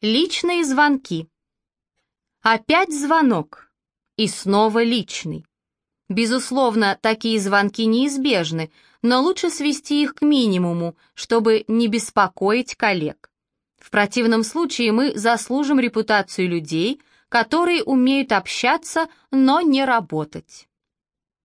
Личные звонки. Опять звонок. И снова личный. Безусловно, такие звонки неизбежны, но лучше свести их к минимуму, чтобы не беспокоить коллег. В противном случае мы заслужим репутацию людей, которые умеют общаться, но не работать.